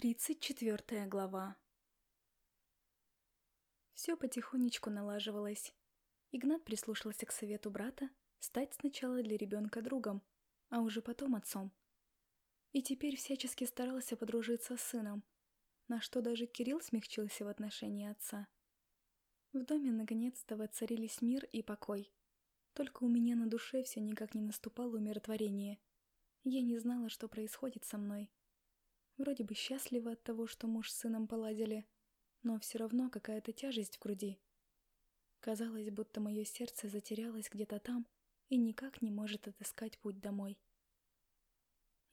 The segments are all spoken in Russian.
Тридцать четвертая глава. Все потихонечку налаживалось. Игнат прислушался к совету брата стать сначала для ребенка другом, а уже потом отцом. И теперь всячески старался подружиться с сыном, на что даже Кирилл смягчился в отношении отца. В доме наконец-то воцарились мир и покой. Только у меня на душе все никак не наступало умиротворение. Я не знала, что происходит со мной. Вроде бы счастлива от того, что муж с сыном поладили, но все равно какая-то тяжесть в груди. Казалось, будто мое сердце затерялось где-то там и никак не может отыскать путь домой.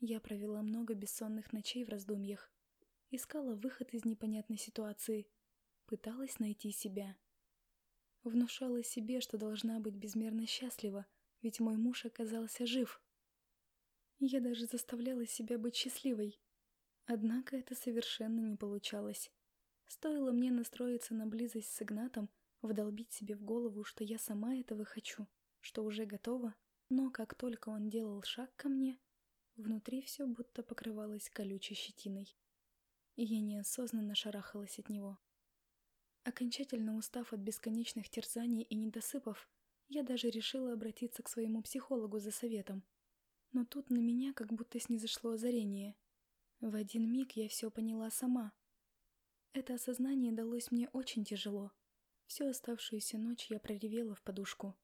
Я провела много бессонных ночей в раздумьях, искала выход из непонятной ситуации, пыталась найти себя. Внушала себе, что должна быть безмерно счастлива, ведь мой муж оказался жив. Я даже заставляла себя быть счастливой, Однако это совершенно не получалось. Стоило мне настроиться на близость с Игнатом, вдолбить себе в голову, что я сама этого хочу, что уже готова, но как только он делал шаг ко мне, внутри все будто покрывалось колючей щетиной. И я неосознанно шарахалась от него. Окончательно устав от бесконечных терзаний и недосыпов, я даже решила обратиться к своему психологу за советом. Но тут на меня как будто снизошло озарение — в один миг я все поняла сама. Это осознание далось мне очень тяжело. Всю оставшуюся ночь я проревела в подушку,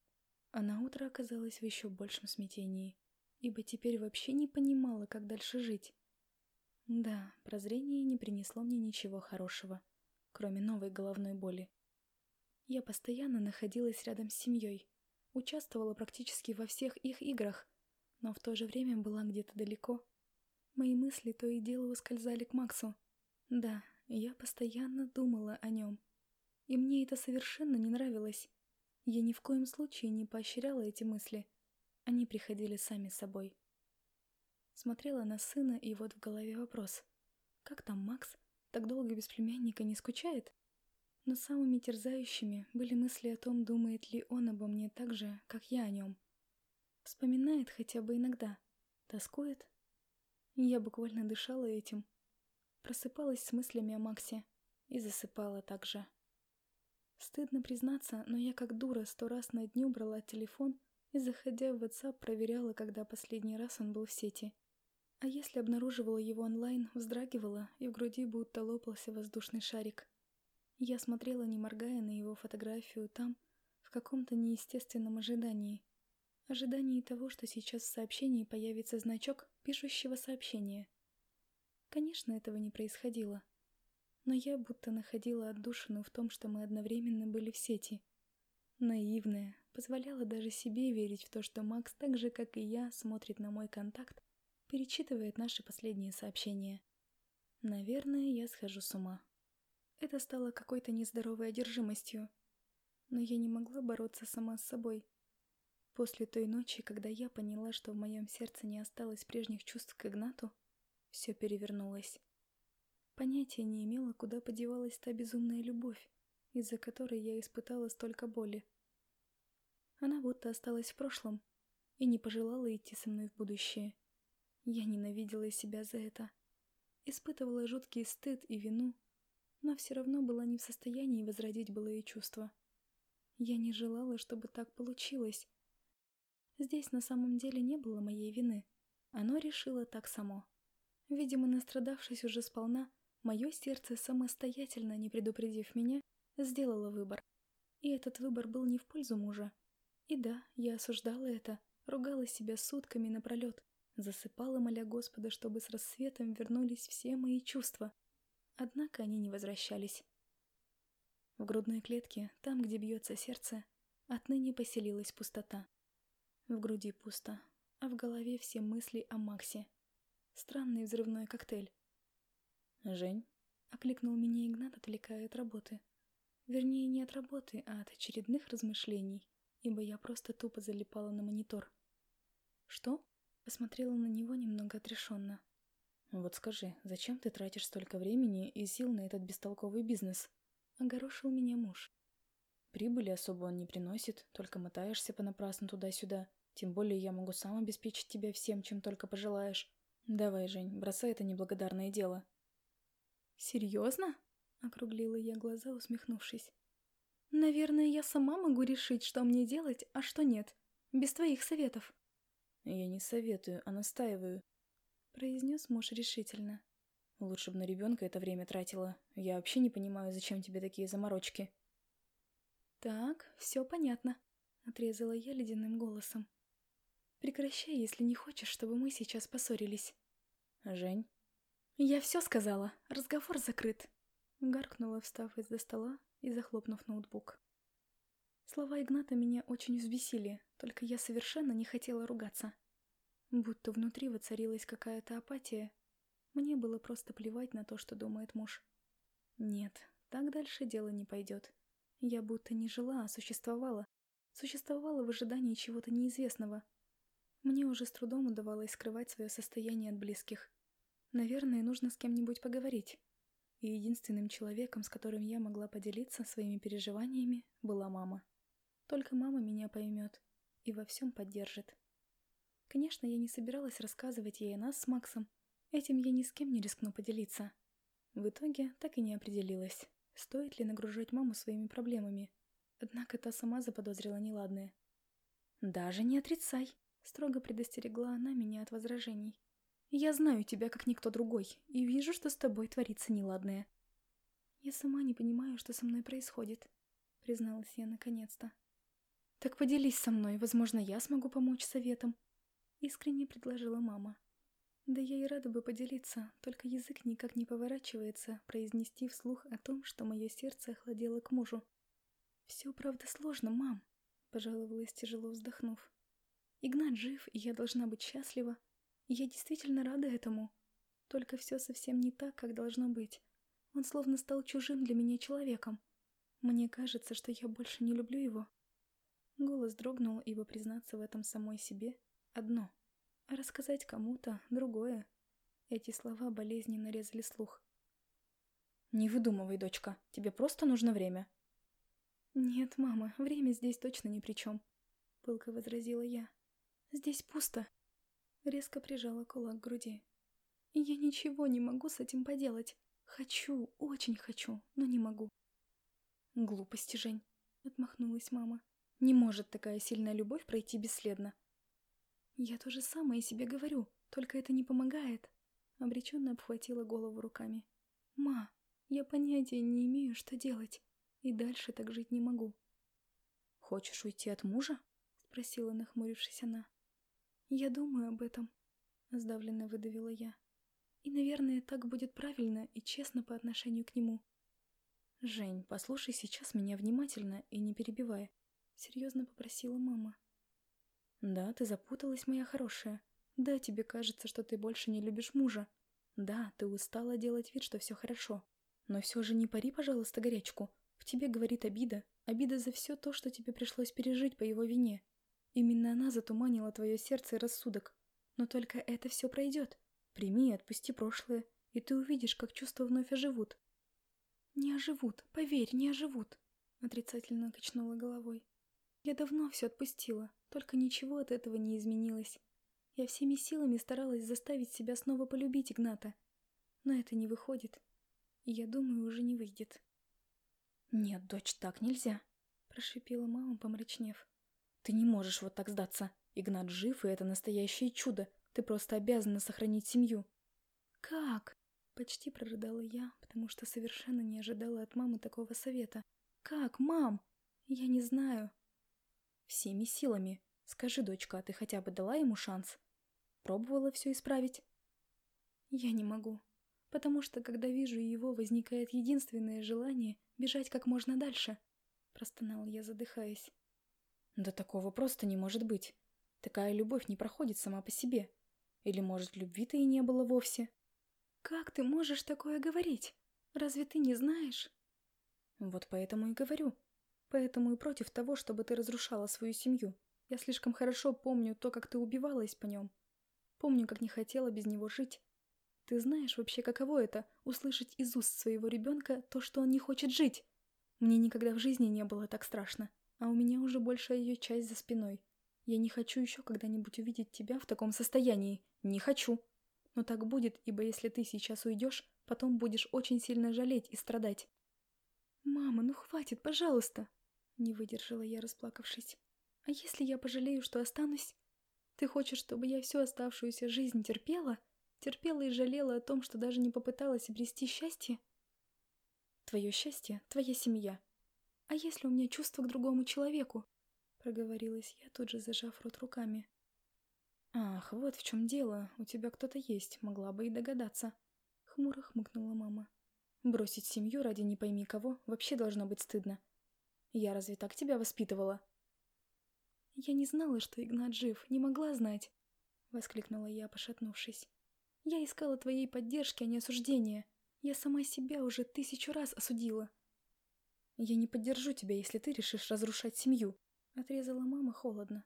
а на утро оказалась в еще большем смятении, ибо теперь вообще не понимала, как дальше жить. Да, прозрение не принесло мне ничего хорошего, кроме новой головной боли. Я постоянно находилась рядом с семьей, участвовала практически во всех их играх, но в то же время была где-то далеко, Мои мысли то и дело ускользали к Максу. Да, я постоянно думала о нем. И мне это совершенно не нравилось. Я ни в коем случае не поощряла эти мысли. Они приходили сами собой. Смотрела на сына, и вот в голове вопрос. Как там Макс? Так долго без племянника не скучает? Но самыми терзающими были мысли о том, думает ли он обо мне так же, как я о нем. Вспоминает хотя бы иногда. Тоскует? Я буквально дышала этим. Просыпалась с мыслями о Максе и засыпала так же. Стыдно признаться, но я как дура сто раз на дню брала телефон и, заходя в WhatsApp, проверяла, когда последний раз он был в сети. А если обнаруживала его онлайн, вздрагивала, и в груди будто лопался воздушный шарик. Я смотрела, не моргая, на его фотографию там, в каком-то неестественном ожидании — ожидании того, что сейчас в сообщении появится значок пишущего сообщения. Конечно, этого не происходило. Но я будто находила отдушину в том, что мы одновременно были в сети. Наивная, позволяла даже себе верить в то, что Макс так же, как и я, смотрит на мой контакт, перечитывает наши последние сообщения. Наверное, я схожу с ума. Это стало какой-то нездоровой одержимостью. Но я не могла бороться сама с собой. После той ночи, когда я поняла, что в моем сердце не осталось прежних чувств к Игнату, все перевернулось. Понятия не имела, куда подевалась та безумная любовь, из-за которой я испытала столько боли. Она будто осталась в прошлом и не пожелала идти со мной в будущее. Я ненавидела себя за это. Испытывала жуткий стыд и вину, но все равно была не в состоянии возродить былые чувства. Я не желала, чтобы так получилось, Здесь на самом деле не было моей вины. Оно решило так само. Видимо, настрадавшись уже сполна, мое сердце самостоятельно, не предупредив меня, сделало выбор. И этот выбор был не в пользу мужа. И да, я осуждала это, ругала себя сутками напролет, засыпала, моля Господа, чтобы с рассветом вернулись все мои чувства. Однако они не возвращались. В грудной клетке, там, где бьется сердце, отныне поселилась пустота. В груди пусто, а в голове все мысли о Максе. Странный взрывной коктейль. «Жень?» — окликнул меня Игнат, отвлекая от работы. Вернее, не от работы, а от очередных размышлений, ибо я просто тупо залипала на монитор. «Что?» — посмотрела на него немного отрешенно. «Вот скажи, зачем ты тратишь столько времени и сил на этот бестолковый бизнес?» — огорошил меня муж. Прибыли особо он не приносит, только мотаешься понапрасну туда-сюда. Тем более я могу сам обеспечить тебя всем, чем только пожелаешь. Давай, Жень, бросай это неблагодарное дело. «Серьезно?» — округлила я глаза, усмехнувшись. «Наверное, я сама могу решить, что мне делать, а что нет, без твоих советов». «Я не советую, а настаиваю», — произнес муж решительно. «Лучше бы на ребенка это время тратила. Я вообще не понимаю, зачем тебе такие заморочки». «Так, все понятно», — отрезала я ледяным голосом. «Прекращай, если не хочешь, чтобы мы сейчас поссорились». «Жень?» «Я все сказала. Разговор закрыт», — гаркнула, встав из-за стола и захлопнув ноутбук. Слова Игната меня очень взбесили, только я совершенно не хотела ругаться. Будто внутри воцарилась какая-то апатия. Мне было просто плевать на то, что думает муж. Нет, так дальше дело не пойдет. Я будто не жила, а существовала. Существовала в ожидании чего-то неизвестного. Мне уже с трудом удавалось скрывать свое состояние от близких. Наверное, нужно с кем-нибудь поговорить. И единственным человеком, с которым я могла поделиться своими переживаниями, была мама. Только мама меня поймет и во всем поддержит. Конечно, я не собиралась рассказывать ей о нас с Максом. Этим я ни с кем не рискну поделиться. В итоге так и не определилась, стоит ли нагружать маму своими проблемами. Однако та сама заподозрила неладное. «Даже не отрицай», — строго предостерегла она меня от возражений. Я знаю тебя, как никто другой, и вижу, что с тобой творится неладное. Я сама не понимаю, что со мной происходит, призналась я наконец-то. Так поделись со мной, возможно, я смогу помочь советом, искренне предложила мама. Да я и рада бы поделиться, только язык никак не поворачивается произнести вслух о том, что мое сердце охладело к мужу. «Все, правда, сложно, мам», — пожаловалась, тяжело вздохнув. «Игнат жив, и я должна быть счастлива, я действительно рада этому. Только все совсем не так, как должно быть. Он словно стал чужим для меня человеком. Мне кажется, что я больше не люблю его. Голос дрогнул, ибо признаться в этом самой себе — одно, а рассказать кому-то — другое. Эти слова болезненно резали слух. «Не выдумывай, дочка, тебе просто нужно время». «Нет, мама, время здесь точно ни при чем», — пылко возразила я. «Здесь пусто, Резко прижала кулак к груди. я ничего не могу с этим поделать. Хочу, очень хочу, но не могу. Глупости, Жень. Отмахнулась мама. Не может такая сильная любовь пройти бесследно. Я то же самое себе говорю, только это не помогает. Обреченно обхватила голову руками. Ма, я понятия не имею, что делать. И дальше так жить не могу. Хочешь уйти от мужа? Спросила, нахмурившись она. «Я думаю об этом», — сдавленно выдавила я. «И, наверное, так будет правильно и честно по отношению к нему». «Жень, послушай сейчас меня внимательно и не перебивай», — серьезно попросила мама. «Да, ты запуталась, моя хорошая. Да, тебе кажется, что ты больше не любишь мужа. Да, ты устала делать вид, что все хорошо. Но все же не пари, пожалуйста, горячку. В тебе говорит обида. Обида за все то, что тебе пришлось пережить по его вине. Именно она затуманила твое сердце и рассудок. Но только это все пройдет. Прими и отпусти прошлое, и ты увидишь, как чувства вновь оживут. «Не оживут, поверь, не оживут», — отрицательно качнула головой. «Я давно все отпустила, только ничего от этого не изменилось. Я всеми силами старалась заставить себя снова полюбить Игната. Но это не выходит. И я думаю, уже не выйдет». «Нет, дочь, так нельзя», — прошипела мама, помрачнев. Ты не можешь вот так сдаться. Игнат жив, и это настоящее чудо. Ты просто обязана сохранить семью. Как? Почти прорыдала я, потому что совершенно не ожидала от мамы такого совета. Как, мам? Я не знаю. Всеми силами. Скажи, дочка, а ты хотя бы дала ему шанс? Пробовала все исправить? Я не могу. Потому что, когда вижу его, возникает единственное желание бежать как можно дальше. Простонал я, задыхаясь. Да такого просто не может быть. Такая любовь не проходит сама по себе. Или, может, любви-то и не было вовсе? Как ты можешь такое говорить? Разве ты не знаешь? Вот поэтому и говорю. Поэтому и против того, чтобы ты разрушала свою семью. Я слишком хорошо помню то, как ты убивалась по нем. Помню, как не хотела без него жить. Ты знаешь вообще, каково это — услышать из уст своего ребенка то, что он не хочет жить? Мне никогда в жизни не было так страшно а у меня уже большая ее часть за спиной. Я не хочу еще когда-нибудь увидеть тебя в таком состоянии. Не хочу. Но так будет, ибо если ты сейчас уйдешь, потом будешь очень сильно жалеть и страдать. «Мама, ну хватит, пожалуйста!» Не выдержала я, расплакавшись. «А если я пожалею, что останусь? Ты хочешь, чтобы я всю оставшуюся жизнь терпела? Терпела и жалела о том, что даже не попыталась обрести счастье?» «Твое счастье — твоя семья. А если у меня чувство к другому человеку?» Проговорилась я, тут же зажав рот руками. «Ах, вот в чем дело. У тебя кто-то есть, могла бы и догадаться». Хмуро хмыкнула мама. «Бросить семью ради не пойми кого вообще должно быть стыдно. Я разве так тебя воспитывала?» «Я не знала, что Игнат жив, не могла знать», — воскликнула я, пошатнувшись. «Я искала твоей поддержки, а не осуждения. Я сама себя уже тысячу раз осудила». «Я не поддержу тебя, если ты решишь разрушать семью», — отрезала мама холодно.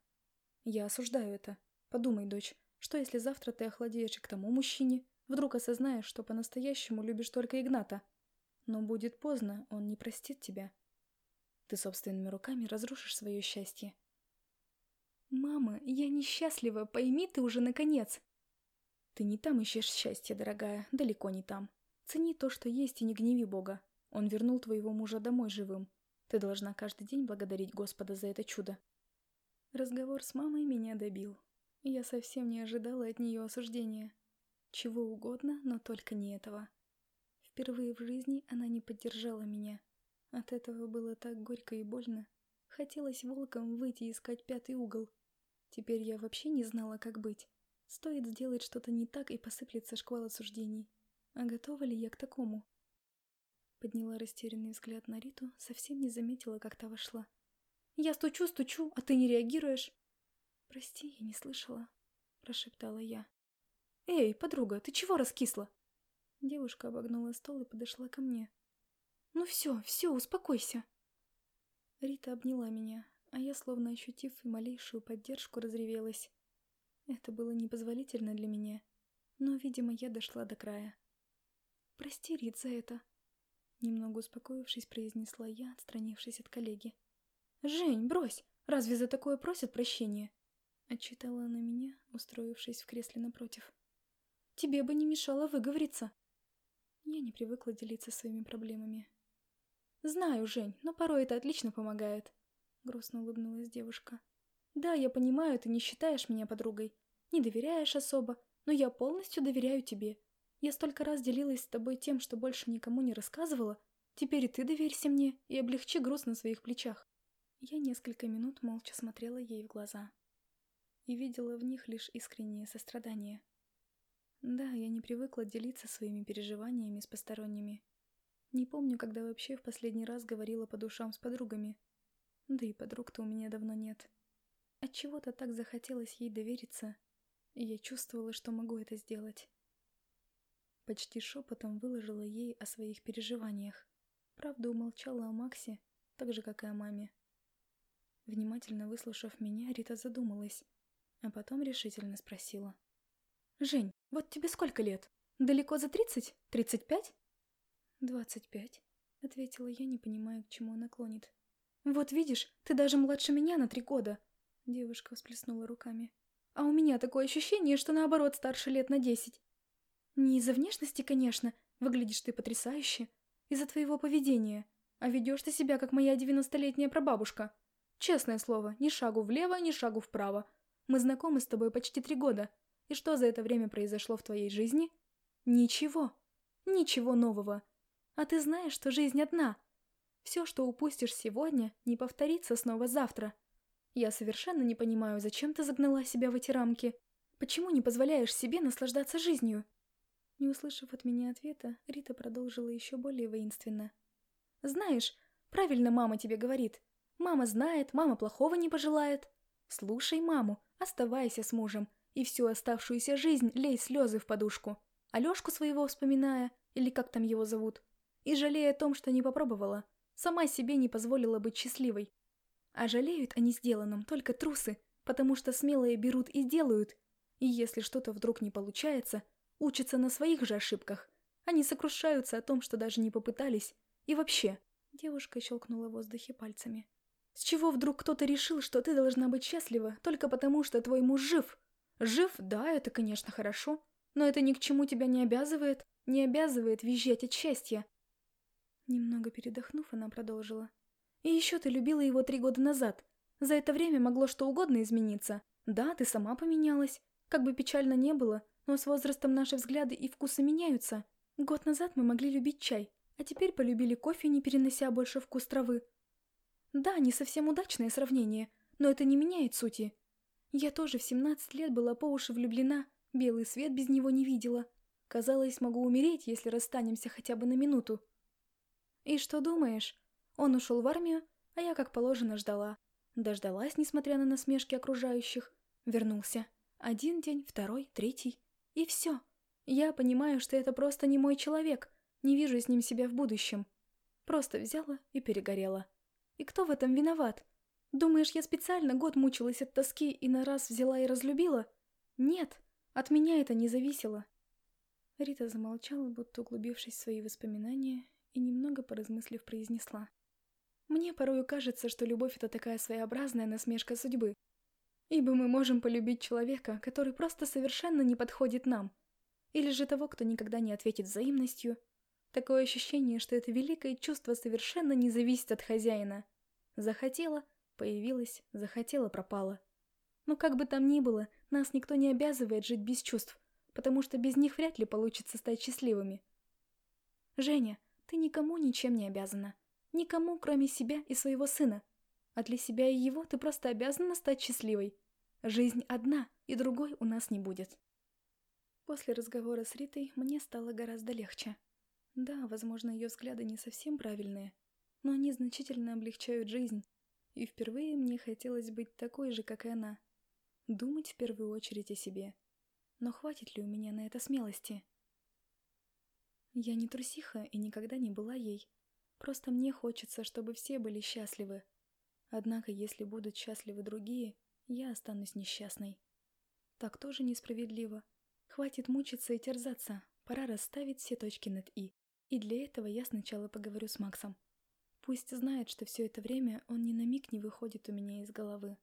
«Я осуждаю это. Подумай, дочь, что если завтра ты охладеешь к тому мужчине, вдруг осознаешь, что по-настоящему любишь только Игната? Но будет поздно, он не простит тебя. Ты собственными руками разрушишь свое счастье. «Мама, я несчастлива, пойми ты уже наконец!» «Ты не там ищешь счастье, дорогая, далеко не там. Цени то, что есть, и не гневи Бога. Он вернул твоего мужа домой живым. Ты должна каждый день благодарить Господа за это чудо». Разговор с мамой меня добил. Я совсем не ожидала от нее осуждения. Чего угодно, но только не этого. Впервые в жизни она не поддержала меня. От этого было так горько и больно. Хотелось волком выйти и искать пятый угол. Теперь я вообще не знала, как быть. Стоит сделать что-то не так и посыплется шквал осуждений. А готова ли я к такому? Подняла растерянный взгляд на Риту, совсем не заметила, как та вошла. «Я стучу, стучу, а ты не реагируешь!» «Прости, я не слышала», — прошептала я. «Эй, подруга, ты чего раскисла?» Девушка обогнула стол и подошла ко мне. «Ну все, все, успокойся!» Рита обняла меня, а я, словно ощутив малейшую поддержку, разревелась. Это было непозволительно для меня, но, видимо, я дошла до края. «Прости, Рит, за это», — немного успокоившись, произнесла я, отстранившись от коллеги. «Жень, брось! Разве за такое просят прощения?» Отчитала она меня, устроившись в кресле напротив. «Тебе бы не мешало выговориться!» Я не привыкла делиться своими проблемами. «Знаю, Жень, но порой это отлично помогает», — грустно улыбнулась девушка. «Да, я понимаю, ты не считаешь меня подругой, не доверяешь особо, но я полностью доверяю тебе. Я столько раз делилась с тобой тем, что больше никому не рассказывала. Теперь и ты доверься мне и облегчи груз на своих плечах». Я несколько минут молча смотрела ей в глаза и видела в них лишь искреннее сострадание. Да, я не привыкла делиться своими переживаниями с посторонними. Не помню, когда вообще в последний раз говорила по душам с подругами. Да и подруг-то у меня давно нет. Отчего-то так захотелось ей довериться, и я чувствовала, что могу это сделать. Почти шепотом выложила ей о своих переживаниях. Правда, умолчала о Максе, так же, как и о маме. Внимательно выслушав меня, Рита задумалась, а потом решительно спросила. «Жень, вот тебе сколько лет? Далеко за тридцать? Тридцать пять?» «Двадцать пять», — ответила я, не понимая, к чему она клонит. «Вот видишь, ты даже младше меня на три года!» Девушка всплеснула руками. «А у меня такое ощущение, что наоборот старше лет на десять. Не из-за внешности, конечно, выглядишь ты потрясающе, из-за твоего поведения, а ведешь ты себя, как моя девяностолетняя прабабушка. Честное слово, ни шагу влево, ни шагу вправо. Мы знакомы с тобой почти три года. И что за это время произошло в твоей жизни? Ничего. Ничего нового. А ты знаешь, что жизнь одна. Все, что упустишь сегодня, не повторится снова завтра. Я совершенно не понимаю, зачем ты загнала себя в эти рамки. Почему не позволяешь себе наслаждаться жизнью?» Не услышав от меня ответа, Рита продолжила еще более воинственно. «Знаешь, правильно мама тебе говорит. Мама знает, мама плохого не пожелает. Слушай маму, оставайся с мужем, и всю оставшуюся жизнь лей слезы в подушку. Алешку своего вспоминая, или как там его зовут, и жалея о том, что не попробовала, сама себе не позволила быть счастливой. А жалеют о несделанном только трусы, потому что смелые берут и делают, и если что-то вдруг не получается, учатся на своих же ошибках. Они сокрушаются о том, что даже не попытались. И вообще, девушка щелкнула в воздухе пальцами. С чего вдруг кто-то решил, что ты должна быть счастлива только потому, что твой муж жив? Жив, да, это, конечно, хорошо. но это ни к чему тебя не обязывает, не обязывает визжать от счастья. Немного передохнув, она продолжила. И еще ты любила его три года назад. За это время могло что угодно измениться. Да, ты сама поменялась. Как бы печально не было, но с возрастом наши взгляды и вкусы меняются. Год назад мы могли любить чай, а теперь полюбили кофе, не перенося больше вкус травы. Да, не совсем удачное сравнение, но это не меняет сути. Я тоже в 17 лет была по уши влюблена, белый свет без него не видела. Казалось, могу умереть, если расстанемся хотя бы на минуту. И что думаешь? Он ушел в армию, а я, как положено, ждала. Дождалась, несмотря на насмешки окружающих. Вернулся. Один день, второй, третий. И все. Я понимаю, что это просто не мой человек. Не вижу с ним себя в будущем. Просто взяла и перегорела. И кто в этом виноват? Думаешь, я специально год мучилась от тоски и на раз взяла и разлюбила? Нет, от меня это не зависело. Рита замолчала, будто углубившись в свои воспоминания, и немного поразмыслив произнесла. Мне порою кажется, что любовь — это такая своеобразная насмешка судьбы. Ибо мы можем полюбить человека, который просто совершенно не подходит нам. Или же того, кто никогда не ответит взаимностью. Такое ощущение, что это великое чувство совершенно не зависит от хозяина. Захотела — появилась, захотела — пропала. Но как бы там ни было, нас никто не обязывает жить без чувств, потому что без них вряд ли получится стать счастливыми. Женя, ты никому ничем не обязана. Никому, кроме себя и своего сына. А для себя и его ты просто обязана стать счастливой. Жизнь одна, и другой у нас не будет. После разговора с Ритой мне стало гораздо легче. Да, возможно, ее взгляды не совсем правильные, но они значительно облегчают жизнь. И впервые мне хотелось быть такой же, как и она. Думать в первую очередь о себе. Но хватит ли у меня на это смелости? Я не трусиха и никогда не была ей. Просто мне хочется, чтобы все были счастливы. Однако, если будут счастливы другие, я останусь несчастной. Так тоже несправедливо. Хватит мучиться и терзаться, пора расставить все точки над «и». И для этого я сначала поговорю с Максом. Пусть знает, что все это время он ни на миг не выходит у меня из головы.